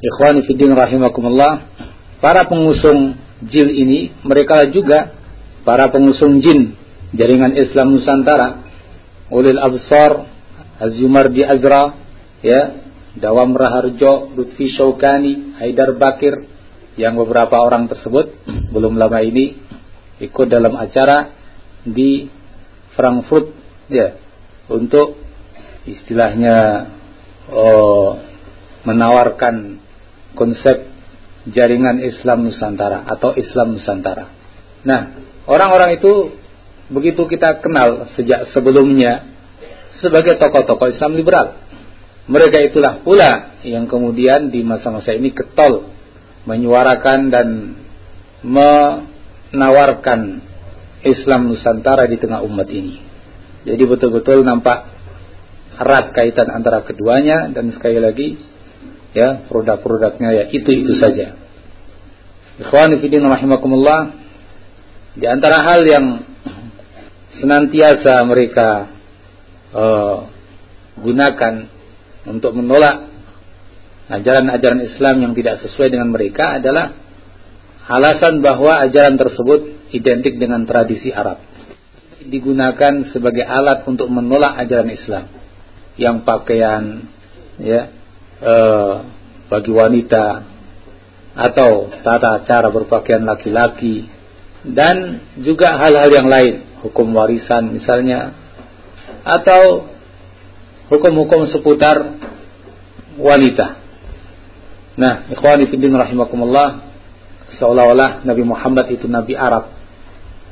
Ikhwani fiddin rahimakumullah, para pengusung jil ini mereka juga para pengusung jin jaringan Islam Nusantara Ulil Absar Azumardi Azra ya Dawam Raharjo Lutfi Syaukani Haidar Bakir yang beberapa orang tersebut belum lama ini ikut dalam acara di Frankfurt ya untuk istilahnya oh, menawarkan konsep jaringan Islam Nusantara atau Islam Nusantara. Nah, orang-orang itu begitu kita kenal sejak sebelumnya sebagai tokoh-tokoh Islam liberal. Mereka itulah pula yang kemudian di masa-masa ini ketol menyuarakan dan menawarkan Islam Nusantara di tengah umat ini. Jadi betul-betul nampak erat kaitan antara keduanya dan sekali lagi ya produk-produknya ya itu-itu saja. Ikhwani fillah rahimakumullah di antara hal yang senantiasa mereka uh, gunakan untuk menolak ajaran-ajaran Islam yang tidak sesuai dengan mereka adalah alasan bahwa ajaran tersebut identik dengan tradisi Arab. Digunakan sebagai alat untuk menolak ajaran Islam yang pakaian ya uh, bagi wanita atau tata cara berpakaian laki-laki dan juga hal-hal yang lain hukum warisan misalnya atau hukum-hukum seputar wanita. Nah, ikhwani fillah rahimakumullah seolah-olah Nabi Muhammad itu nabi Arab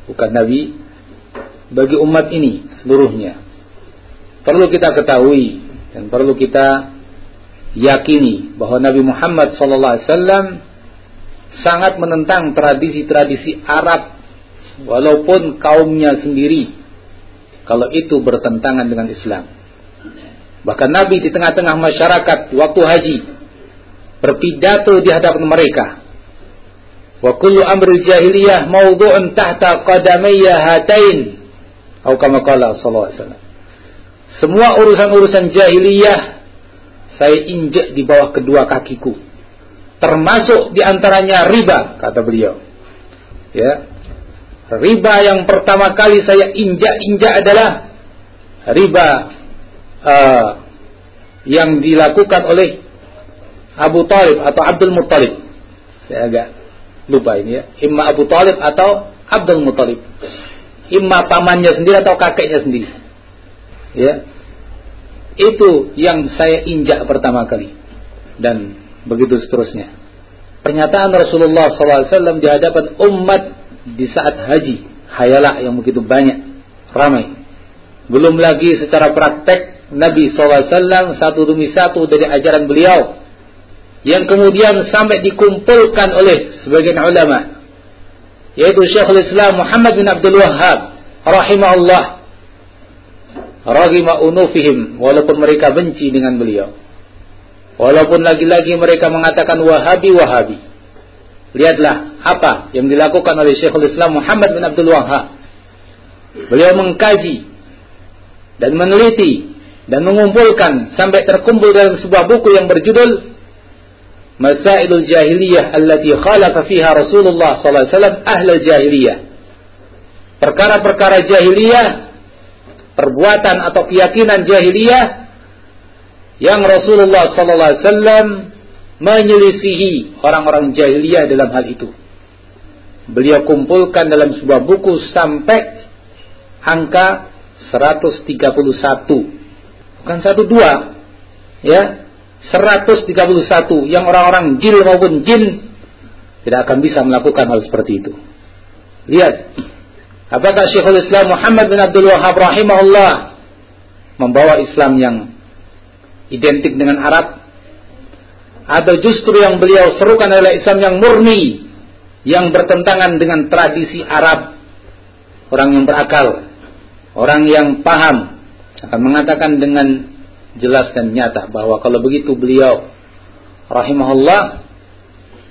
bukan nabi bagi umat ini seluruhnya. Perlu kita ketahui dan perlu kita yakini bahwa Nabi Muhammad SAW sangat menentang tradisi-tradisi Arab walaupun kaumnya sendiri kalau itu bertentangan dengan Islam. Bahkan Nabi di tengah-tengah masyarakat waktu haji berpidato di hadapan mereka. Wa kullu amri jahiliyah mawdu'un tahta qadamayya hatain. Atau kama qala sallallahu alaihi wasallam. Semua urusan-urusan jahiliyah saya injek di bawah kedua kakiku. Termasuk di antaranya riba, kata beliau. Ya, riba yang pertama kali saya injak-injak adalah riba uh, yang dilakukan oleh Abu Talib atau Abdul Muttalib. Saya agak lupa ini ya. Imma Abu Talib atau Abdul Muttalib. Imma pamannya sendiri atau kakeknya sendiri. Ya, itu yang saya injak pertama kali. Dan begitu seterusnya. Pernyataan Rasulullah SAW di hadapan umat di saat haji. Hayalah yang begitu banyak. Ramai. Belum lagi secara praktek Nabi SAW satu demi satu dari ajaran beliau. Yang kemudian sampai dikumpulkan oleh sebagian ulama. Yaitu Syekhul Islam Muhammad bin Abdul Wahhab. Rahimahullah Ragima unufihim walaupun mereka benci dengan beliau. Walaupun lagi-lagi mereka mengatakan wahabi wahabi. Lihatlah apa yang dilakukan oleh Syekhul Islam Muhammad bin Abdul Wahab. Beliau mengkaji dan meneliti dan mengumpulkan sampai terkumpul dalam sebuah buku yang berjudul Masailul Jahiliyah allati khalaqa fiha Rasulullah sallallahu alaihi wasallam ahlul jahiliyah. Perkara-perkara jahiliyah perbuatan atau keyakinan jahiliyah yang Rasulullah sallallahu alaihi wasallam menyelisihi orang-orang jahiliyah dalam hal itu. Beliau kumpulkan dalam sebuah buku sampai angka 131. Bukan satu dua. Ya. 131 yang orang-orang jin maupun jin tidak akan bisa melakukan hal seperti itu. Lihat Apakah Syekhul Islam Muhammad bin Abdul Wahab rahimahullah membawa Islam yang identik dengan Arab? Atau justru yang beliau serukan adalah Islam yang murni, yang bertentangan dengan tradisi Arab. Orang yang berakal, orang yang paham akan mengatakan dengan jelas dan nyata bahwa kalau begitu beliau rahimahullah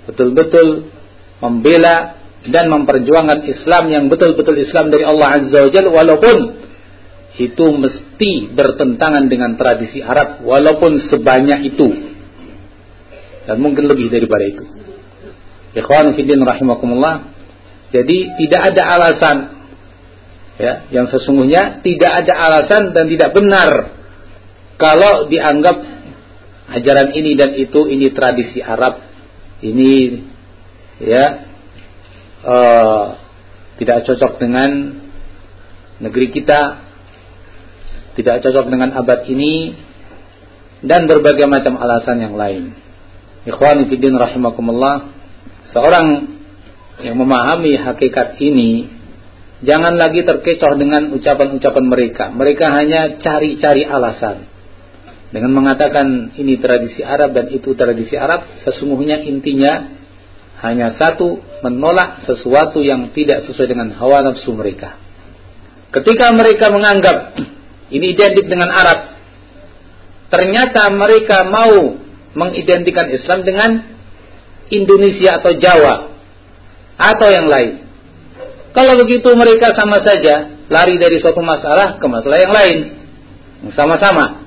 betul-betul membela dan memperjuangkan Islam yang betul-betul Islam dari Allah Azza wa Jalla walaupun itu mesti bertentangan dengan tradisi Arab walaupun sebanyak itu. dan mungkin lebih daripada itu. Ikhwan fillah rahimakumullah. Jadi tidak ada alasan ya yang sesungguhnya tidak ada alasan dan tidak benar kalau dianggap ajaran ini dan itu ini tradisi Arab ini ya uh, tidak cocok dengan negeri kita tidak cocok dengan abad ini dan berbagai macam alasan yang lain. Ikhwani fiddin rahimakumullah, seorang yang memahami hakikat ini jangan lagi terkecoh dengan ucapan-ucapan mereka. Mereka hanya cari-cari alasan. Dengan mengatakan ini tradisi Arab dan itu tradisi Arab, sesungguhnya intinya hanya satu, menolak sesuatu yang tidak sesuai dengan hawa nafsu mereka. Ketika mereka menganggap ini identik dengan Arab, ternyata mereka mau mengidentikan Islam dengan Indonesia atau Jawa atau yang lain. Kalau begitu mereka sama saja lari dari suatu masalah ke masalah yang lain. Sama-sama.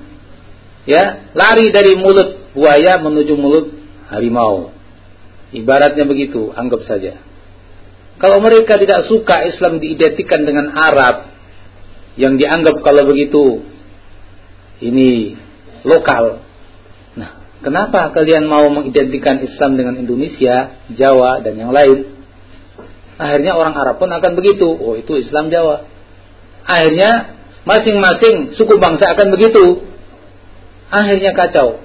Ya, lari dari mulut buaya menuju mulut harimau. Ibaratnya begitu, anggap saja. Kalau mereka tidak suka Islam diidentikan dengan Arab yang dianggap kalau begitu ini lokal. Nah, kenapa kalian mau mengidentikan Islam dengan Indonesia, Jawa, dan yang lain? Akhirnya orang Arab pun akan begitu. Oh, itu Islam Jawa. Akhirnya masing-masing suku bangsa akan begitu. Akhirnya kacau.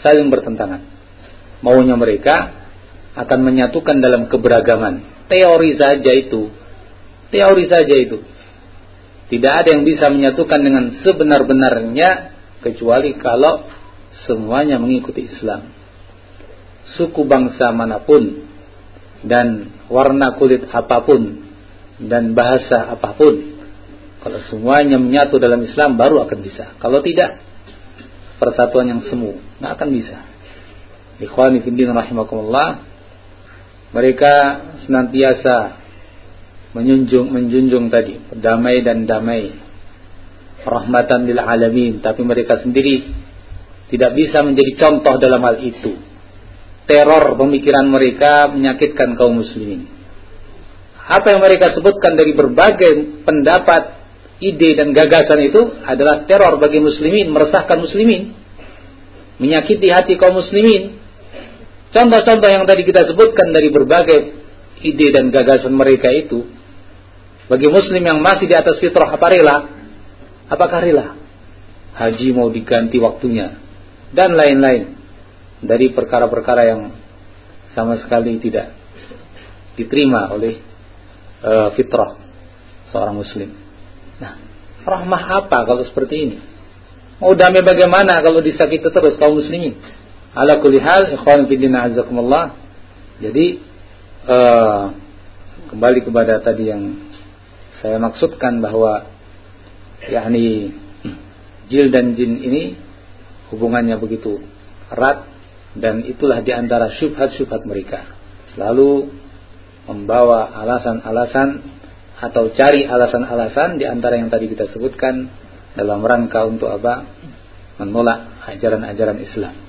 Saling bertentangan. Maunya mereka akan menyatukan dalam keberagaman. Teori saja itu. Teori saja itu. Tidak ada yang bisa menyatukan dengan sebenar-benarnya kecuali kalau semuanya mengikuti Islam. Suku bangsa mana pun dan warna kulit apa pun dan bahasa apa pun kalau semuanya menyatu dalam Islam baru akan bisa. Kalau tidak persatuan yang semu nggak akan bisa. Ikhwani fillah rahimakumullah mereka senantiasa menjunjung menjunjung tadi damai dan damai rahmatan lil alamin. Tapi mereka sendiri tidak bisa menjadi contoh dalam hal itu. Teror pemikiran mereka menyakitkan kaum muslimin. Apa yang mereka sebutkan dari berbagai pendapat ide dan gagasan itu adalah teror bagi muslimin meresahkan muslimin menyakiti hati kaum muslimin contoh-contoh yang tadi kita sebutkan dari berbagai ide dan gagasan mereka itu bagi muslim yang masih di atas fitrah apa rela Apakah rela? Haji mau diganti waktunya dan lain-lain dari perkara-perkara yang sama sekali tidak diterima oleh uh, fitrah seorang muslim. Nah, rahmah apa kalau seperti ini? Mau damai bagaimana kalau disakiti terus kaum muslimin? Ala kulli hal, ikhwan fillah azakumullah. Jadi uh, kembali kepada tadi yang saya maksudkan bahwa yakni jil dan jin ini hubungannya begitu erat dan itulah di antara syubhat-syubhat mereka. Selalu membawa alasan-alasan atau cari alasan-alasan di antara yang tadi kita sebutkan dalam rangka untuk apa? Menolak ajaran-ajaran Islam